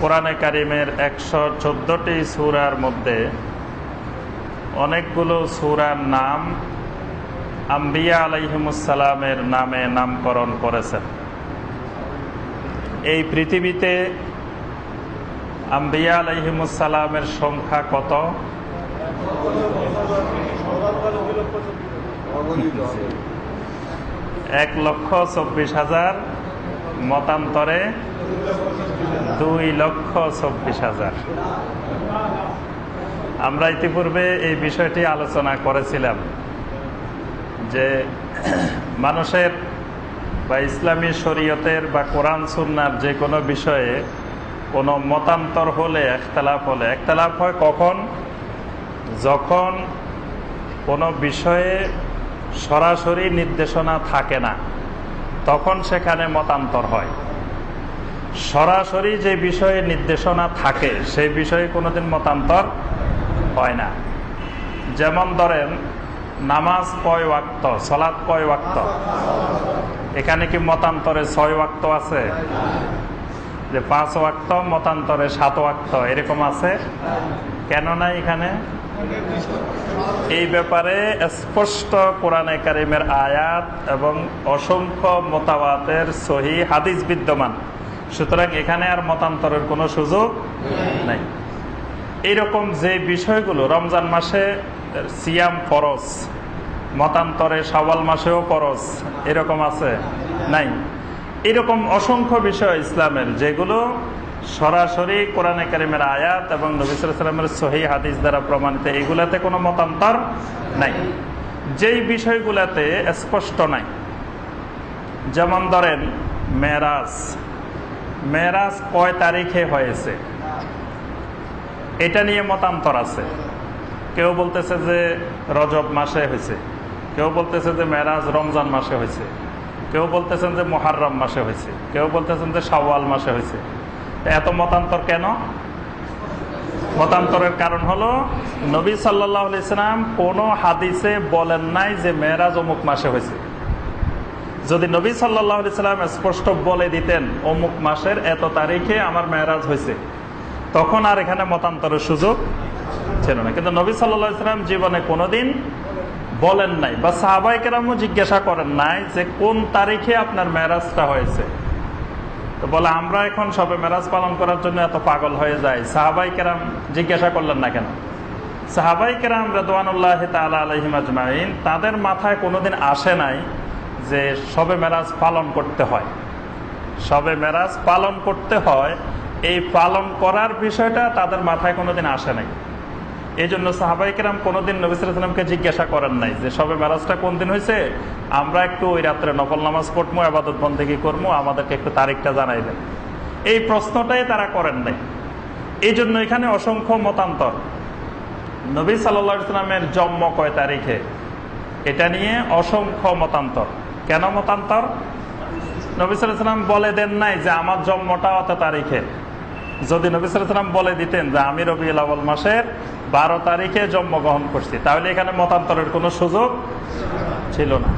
কোরআনে কারিমের একশো চোদ্দটি সুরার মধ্যে অনেকগুলো সুরার নাম আম্বিয়া আলাইহিমুসালামের নামে নামকরণ করেছেন। এই পৃথিবীতে আম্বিয়া আলাইহিমুসালামের সংখ্যা কত? এক লক্ষ চব্বিশ হাজার মতান্তরে দুই লক্ষ চব্বিশ হাজার। আমরা ইতিপূর্বে এই বিষয়টি আলোচনা করেছিলাম যে মানুষের বা ইসলামী শরীয়তের বা কোরআন সুন্নার যে কোনো বিষয়ে কোনো মতান্তর হলে একতলাপ হলে একতলাপ হয় কখন? যখন কোনো বিষয়ে সরাসরি নির্দেশনা থাকে না, তখন সেখানে মতান্তর হয়। সরাসরি যে বিষয়ে নির্দেশনা থাকে, সেই বিষয়ে কোনোদিন মতান্তর হয় না। যেমন ধরেন, নামাজ কয় ওয়াক্ত সলাৎ কয় ওয়াক্ত? এখানে কি মতান্তরে ছয় ওয়াক্ত আছে? যে পাঁচ ওয়াক্ত, মতান্তরে সাত ওয়াক্ত, এরকম আছে? কেন নাই এখানে? এই ব্যাপারে স্পষ্ট কোরআনে কারিমের আয়াত এবং অসংখ্য মতাবাতের সহি হাদিস বিদ্যমান। সুতরাং এখানে আর মতান্তরের কোনো সুযোগ নেই। এইরকম যে বিষয়গুলো, রমজান মাসে সিয়াম ফরস মতান্তরে সওয়াল মাসেও ফরস এরকম আছে? নাই। এরকম অসংখ্য বিষয় ইসলামের, যেগুলো সরাসরি কোরআনে কারিমের আয়াত এবং নবিসামের সহি হাদিস দ্বারা প্রমাণিত, এগুলাতে কোনো মতান্তর নাই। যেই বিষয়গুলাতে স্পষ্ট নাই, যেমন ধরেন মেরাজ মেরাজ কয় তারিখে হয়েছে? এটা নিয়ে মতান্তর আছে। কেউ বলতেছে যে রজব মাসে হয়েছে। কেউ বলতেছে যে মেরাজ রমজান মাসে হয়েছে। কেউ বলতেছেন যে মহারম মাসে হয়েছে। কেউ বলতেছেন যে সাওয়াল মাসে হয়েছে। এত মতান্তর কেন? মতান্তরের কারণ হলো, নবী সাল্লাহ ইসলাম কোনো হাদিসে বলেন নাই যে মেয়েরাজ অমুক মাসে হয়েছে। যদি নবী সাল্লাহ ইসলাম স্পষ্ট বলে দিতেন, অমুক মাসের এত তারিখে আমার মেয়েরাজ হয়েছে, তখন আর এখানে মতান্তরের সুযোগ ছিল না। কিন্তু নবী সাল্লাহ ইসলাম জীবনে কোনোদিন বলেন নাই বা সাহাবাই কেরামও জিজ্ঞাসা করেন নাই যে কোন তারিখে আপনার মেরাজটা হয়েছে। তো বলে, আমরা এখন সবে মেরাজ পালন করার জন্য এত পাগল হয়ে যাই। সাহাবাই কেরাম জিজ্ঞাসা করলেন না কেন? সাহাবাই কেরাম রেদওয়ানুল্লাহ তালা আলহিমাজমাইন তাদের মাথায় কোনোদিন আসে নাই যে সবে মেরাজ পালন করতে হয়। সবে মেরাজ পালন করতে হয়, এই পালন করার বিষয়টা তাদের মাথায় কোনোদিন আসে নাই। এই জন্য সাহাবাইকেরাম কোনোদিন নবিসামকে জিজ্ঞাসা করেন নাই যে, সবে মেরাজটা কোন দিন হয়েছে? আমরা একটু ওই রাত্রে নকল নামাজ পড়ব আবাদত বন্দেগি করব আমাদেরকে একটু তারিখটা জানাই দেন এই প্রশ্নটাই তারা করেন নাই। এই জন্য এখানে অসংখ্য মতান্তর। নবী সাল্লা ইসলামের জন্ম কয় তারিখে? এটা নিয়ে অসংখ্য মতান্তর। কেন মতান্তর? নবী সাল্লাম বলে দেন নাই যে আমার জন্মটা অত তারিখে। যদি নবী সাল্লাম বলে দিতেন যে আমি রবি আউ্ল মাসের বারো তারিখে জন্মগ্রহণ করছি, তাহলে এখানে মতান্তরের কোনো সুযোগ ছিল না।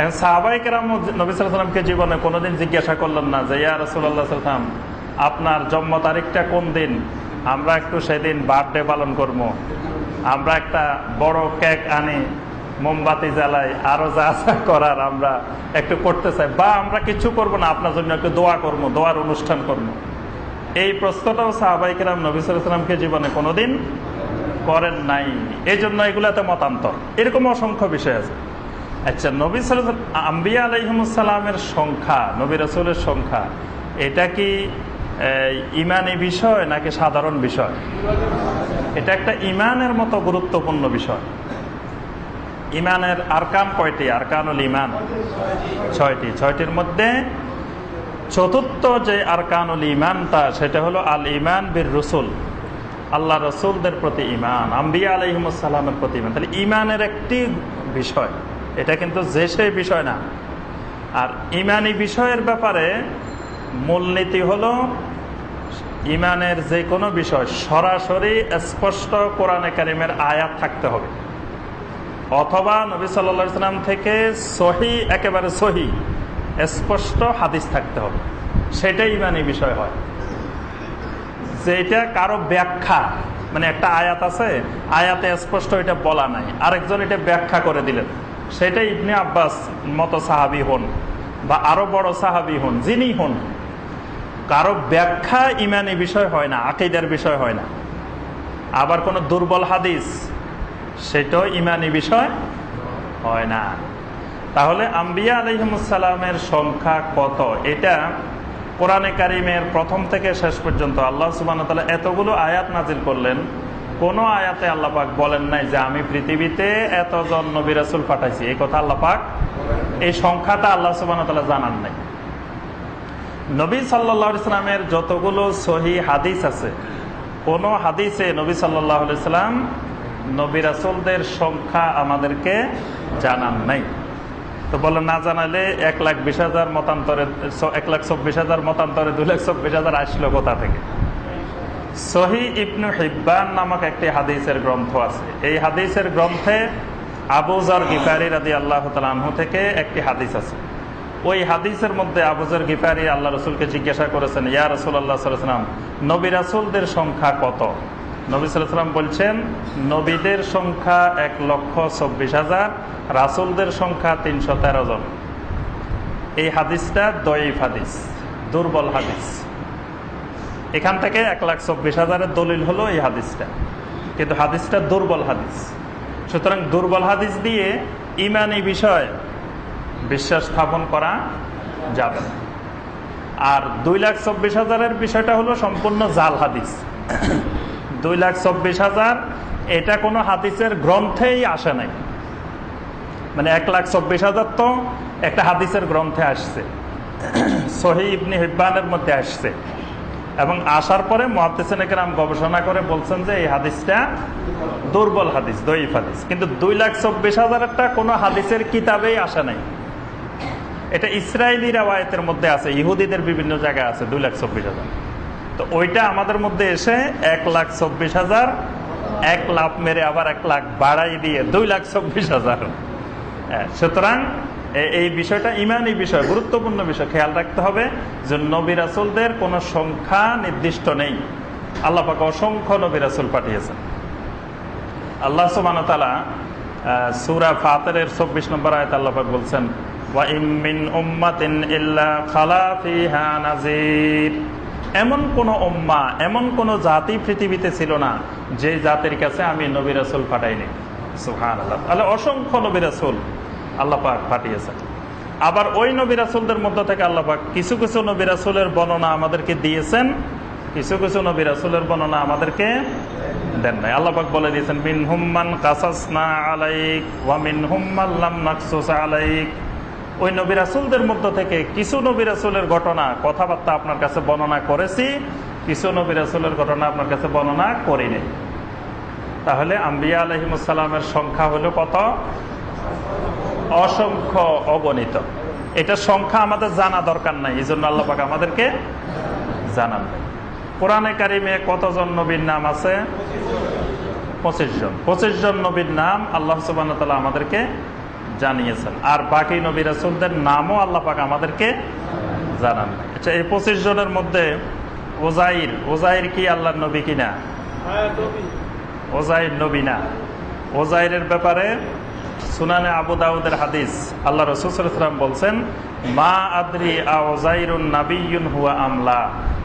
এখন সাহাবাই কেরাম নবী সাল্লামকে জীবনে কোনোদিন জিজ্ঞাসা করলেন না যে, ইয়া রসুল্লাহ সাল্লাম আপনার জন্ম তারিখটা কোন দিন? আমরা একটু সেদিন বার্থডে পালন করব। আমরা একটা বড় কেক আনি মোমবাতি জ্বালাই, আরও যা যা করার আমরা একটু করতে চাই। বা আমরা কিছু করব না, আপনার জন্য একটু দোয়া করব, দোয়ার অনুষ্ঠান করব। এই প্রশ্নটাও সাহাবাইকেরাম নবী সালামকে জীবনে কোনোদিন করেন নাই। এই জন্য এগুলাতে মতান্তর। এরকম অসংখ্য বিষয় আছে। আচ্ছা নবী আম্বিয়া আলহিমসালামের সংখ্যা, নবী রসুলের সংখ্যা, এটা কি ইমানি বিষয় নাকি সাধারণ বিষয়? এটা একটা ইমানের মতো গুরুত্বপূর্ণ বিষয়। ইমানের আরকান কয়টি? আরকানুল ইমান। ছয়টি। ছয়টির মধ্যে চতুর্থ যে আরকানুল ইমানটা, সেটা হলো আল ইমান বীর রসুল। আল্লাহ রসুলদের প্রতি ইমান, আম্বিয়া আলহিমসাল্লামের প্রতি ইমান। তাহলে ইমানের একটি বিষয়, এটা কিন্তু যে সেই বিষয় না। আর ইমানি বিষয়ের ব্যাপারে মূলনীতি হলো ইমানের যে কোনো বিষয় সরাসরি স্পষ্ট কোরআনে কারিমের আয়াত থাকতে হবে। অথবা নবী সাল্লা সাল্লাম থেকে সহি, একেবারে সহি, স্পষ্ট হাদিস থাকতে হবে। সেটাই ইমানি বিষয় হয়। যে এটা কারও ব্যাখ্যা মানে একটা আয়াত আছে, আয়াতে স্পষ্ট এটা বলা নাই। আরেকজন এটা ব্যাখ্যা করে দিলেন। সেটা ইবনে আব্বাস মতো সাহাবি হন, বা আরও বড় সাহাবি হন, যিনি হন। কারও ব্যাখ্যা ইমানি বিষয় হয় না, আকিদার বিষয় হয় না। আবার কোনো দুর্বল হাদিস সেটাও ইমানি বিষয় হয় না। তাহলে আম্বিয়া আলহিমসালামের সংখ্যা কত? এটা কোরআনে কারিমের প্রথম থেকে শেষ পর্যন্ত আল্লাহ সুবান এতগুলো আয়াত নাজিল করলেন। কোন আয়াতে আল্লাহ পাক বলেন নাই যে আমি পৃথিবীতে এতজন নবী রাসুল পাঠাইছি। এই কথা আল্লাহ পাক এই সংখ্যাটা আল্লাহ সুবান জানান নাই। নবী সাল্লাহ ইসলামের যতগুলো সহি হাদিস আছে, কোন হাদিসে নবী সাল্লাহ সাল্লাম নবী রাসুলদের সংখ্যা আমাদেরকে জানান নাই। তো বলে না জানালে এক লাখ বিশ হাজার মতান্তরে এক লাখ চব্বিশ হাজার মতান্তরে, দুই লাখ চব্বিশ হাজার আসলো কোথা থেকে? সহি ইবনু হিব্বান নামক একটি হাদিসের গ্রন্থ আছে। এই হাদিসের গ্রন্থে আবুজার গিফারি রাদি আল্লাহ তালু থেকে একটি হাদিস আছে। ওই হাদিসের মধ্যে আবুজার গিফারি আল্লাহ রসুলকে জিজ্ঞাসা করেছেন, ইয়া রসুল আল্লাহ সাল্লাম নবী রাসুলদের সংখ্যা কত? নবী সাল্লাম বলছেন, নবীদের সংখ্যা এক লক্ষ চব্বিশ হাজার, রাসুলদের সংখ্যা তিনশো তেরো জন। এই হাদিসটা দয়ীফ হাদিস, দুর্বল হাদিস। এখান থেকে এক লাখ চব্বিশ হাজারের দলিল হলো এই হাদিসটা। কিন্তু হাদিসটা দুর্বল হাদিস। সুতরাং দুর্বল হাদিস দিয়ে ইমানি বিষয় বিশ্বাস স্থাপন করা যাবে আর দুই লাখ চব্বিশ হাজারের বিষয়টা হলো সম্পূর্ণ জাল হাদিস। দুই লাখ চব্বিশ হাজার, এটা কোনো হাদিসের গ্রন্থেই আসে নাই। মানে এক লাখ চব্বিশ হাজার তো একটা হাদিসের গ্রন্থে আসছে। সহি ইবনি হিব্বানের মধ্যে আসছে। এবং আসার পরে মহাদিসাম গবেষণা করে বলছেন যে এই হাদিসটা দুর্বল হাদিস দইফ হাদিস। কিন্তু দুই লাখ চব্বিশ হাজারটা কোনো হাদিসের কিতাবেই আসে নাই। এটা ইসরায়েলি রাওয়ায়তের মধ্যে আছে, ইহুদিদের বিভিন্ন জায়গায় আছে, দুই লাখ চব্বিশ হাজার। তো ওইটা আমাদের মধ্যে এসে এক লাখ চব্বিশ হাজার এক লাখ মেরে আবার এক লাখ বাড়াই দিয়ে দুই লাখ চব্বিশ হাজার। হ্যাঁ, সুতরাং এই বিষয়টা ইমানই বিষয় গুরুত্বপূর্ণ বিষয় খেয়াল রাখতে হবে যে নবী রাসুলদের কোন সংখ্যা নির্দিষ্ট নেই। আল্লাহ পাকে অসংখ্য নবী রাসুল পাঠিয়েছেন। আল্লাহ সুবান তালা সুরা ফাতের চব্বিশ নম্বর আয়ত আল্লাপাক বলছেন এমন কোন উম্মা, এমন কোন জাতি পৃথিবীতে ছিল না যে জাতির কাছে আমি নবী রাসুল পাঠাইনি। সুহান আল্লাহ তাহলে অসংখ্য নবী রাসুল আল্লাপাক পাঠিয়েছেন। আবার ওই নবী রাসুলদের মধ্য থেকে আল্লাপাক কিছু কিছু নবী রাসুলের বর্ণনা আমাদেরকে দিয়েছেন, কিছু কিছু নবী রাসুলের বর্ণনা আমাদেরকে দেন নাই। আল্লাপাক বলে দিয়েছেন মিন হুম্মান কাসাসনা আলাইক ওয়া মিন হুম্মাল্লাম নাকসুস আলাইক। ওই নবী রাসুলদের মধ্য থেকে কিছু নবী রাসুলের ঘটনা, কথাবার্তা আপনার কাছে বর্ণনা করেছি, কিছু নবী রাসুলের ঘটনা আপনার কাছে বর্ণনা করিনি। তাহলে আম্বিয়া আলহিমসাল্লামের সংখ্যা হলো কত? অসংখ্য অগণিত। এটা সংখ্যা আমাদের জানা দরকার নাই এই জন্য আল্লাপাক আমাদেরকে জানান। কোরআনে কারিমে কতজন নবীর নাম আছে? পঁচিশ জন। পঁচিশ জন নবীর নাম আল্লাহ সুবান আমাদেরকে জানিয়েছেন। আর বাকি নবী রাসুলদের নামও আল্লাহ পাক আমাদেরকে জানান। আচ্ছা এই পঁচিশ জনের মধ্যে ওজাইর ওজাইর কি আল্লাহ নবী কিনা? ওজাইর নবী না। ওজাইরের ব্যাপারে সুনানে আবু দাউদের হাদিস আল্লাহ রসুলাম বলছেন, মা আদ্রি ওজাইরুন নাবিউন হুয়া আমলা?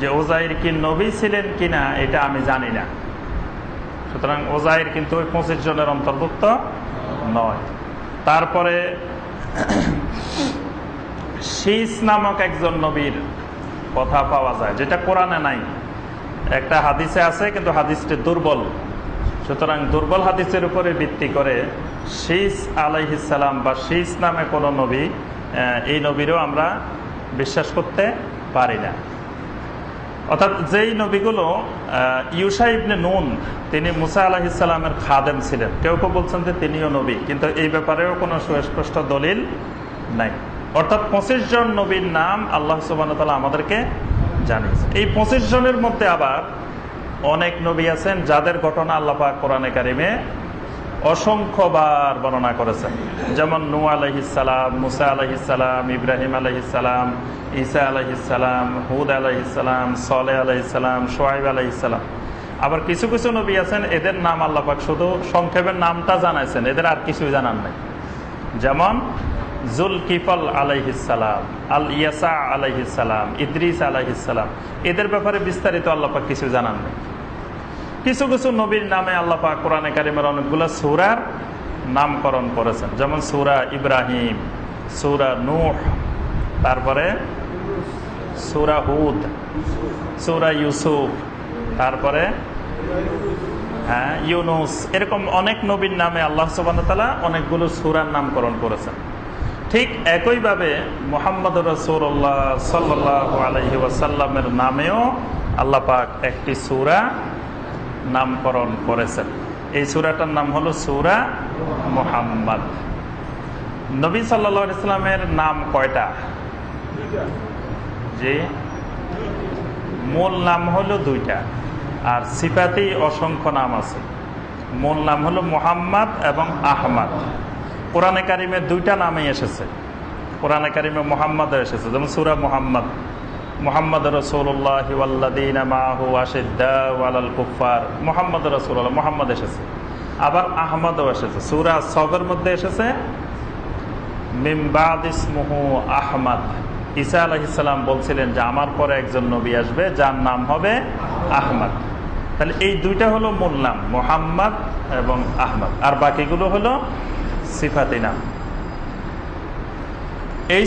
যে ওজাইর কি নবী ছিলেন কিনা, এটা আমি জানি না। সুতরাং ওজাইর কিন্তু ওই পঁচিশ জনের অন্তর্ভুক্ত নয়। তারপরে শীষ নামক একজন নবীর কথা পাওয়া যায়, যেটা কোরআনে নাই। একটা হাদিসে আছে, কিন্তু হাদিসটি দুর্বল। সুতরাং দুর্বল হাদিসের উপরে ভিত্তি করে শীষ আলাইহিসাল্লাম বা শীষ নামে কোনো নবী এই নবীরও আমরা বিশ্বাস করতে পারি না। অর্থাৎ যেই নবীগুলো ইউসা ইবনে নুন, তিনি মুসা আলাহিসাল্লামের খাদেম ছিলেন। কেউ কেউ বলছেন যে তিনিও নবী, কিন্তু এই ব্যাপারেও কোনো সুস্পষ্ট দলিল নাই। অর্থাৎ পঁচিশ জন নবীর নাম আল্লাহ সুবান আমাদেরকে জানিয়েছে এই পঁচিশ জনের মধ্যে আবার অনেক নবী আছেন যাদের ঘটনা আল্লাপা কোরআনে কারিমে অসংখ্যবার বর্ণনা করেছেন। যেমন নু আলহিসাম মুসা আলহিসাম ইব্রাহিম আলহিসাম ঈসা আলহিসাম হুদ আলহিসাম সলে আলহিসাম সোহাইব আলহিসাম আবার কিছু কিছু নবী আছেন, এদের নাম আল্লাপাক শুধু সংক্ষেপের নামটা জানাইছেন, এদের আর কিছুই জানান নাই। যেমন জুল কিফল আলাইহিসালাম আল ইয়াসা আলাইহিসালাম ইদ্রিস আলাইহিসালাম এদের ব্যাপারে বিস্তারিত আল্লাপাক কিছু জানান নেই। কিছু কিছু নবীর নামে আল্লাপাক কোরআনে কারিমের অনেকগুলো সুরার নামকরণ করেছেন। যেমন সুরা ইব্রাহিম, সুরা নূহ, তারপরে সুরা হুদ, সুরা ইউসুফ, তারপরে হ্যাঁ ইউনুস, এরকম অনেক নবীর নামে আল্লাহ সুবাহতালা অনেকগুলো সুরার নামকরণ করেছেন। ঠিক একইভাবে মোহাম্মদ রসৌল্লাহ সাল্লাহ আলহি ওয়াসাল্লামের নামেও আল্লাহ পাক একটি সুরা নামকরণ করেছেন। এই সুরাটার নাম হলো সুরা মোহাম্মদ। নবী সাল্লা ইসলামের নাম কয়টা? যে মূল নাম হলো দুইটা। আর সিপাতেই অসংখ্য নাম আছে। মূল নাম হলো মোহাম্মদ এবং আহমদ। কোরআনে কারিমে দুইটা নামে এসেছে। কোরআনে কারিমে মোহাম্মদ এসেছে, যেমন সুরা মোহাম্মদ। মোহাম্মদ রসৌল্লাহ মাহু আশিদ্দাল কুফার মোহাম্মদ রসুল্লাহ মোহাম্মদ এসেছে। আবার আহমদও এসেছে। সুরা সবের মধ্যে এসেছে মিমবাদ ইসমুহু আহমদ। ঈসা আলহিসাল্লাম বলছিলেন যে, আমার পরে একজন নবী আসবে, যার নাম হবে আহমদ। তাহলে এই দুইটা হলো মূল নাম, মোহাম্মদ এবং আহমদ। আর বাকিগুলো হলো সিফাতি নাম।